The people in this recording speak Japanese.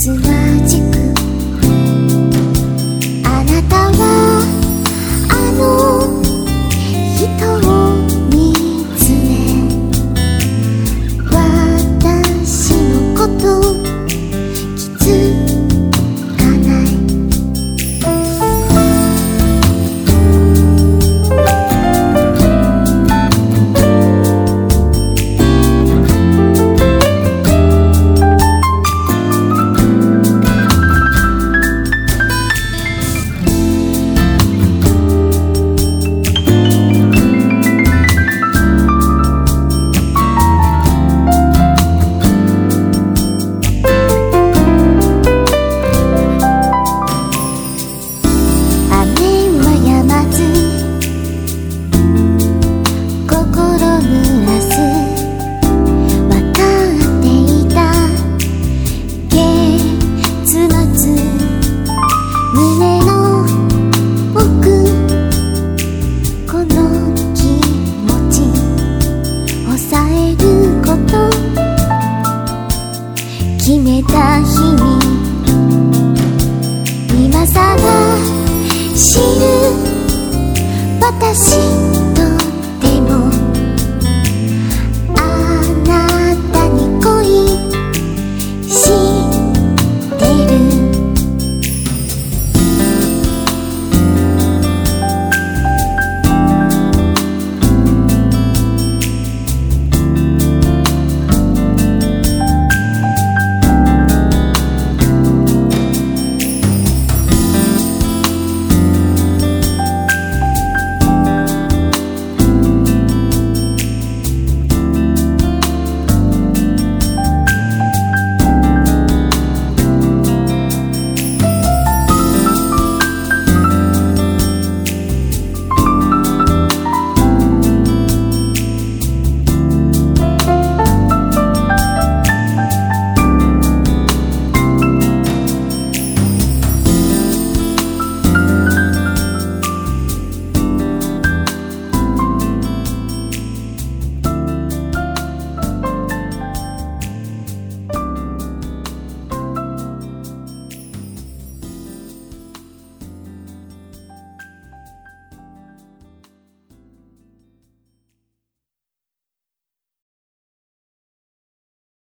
今晚決めた日に。今さら知る私。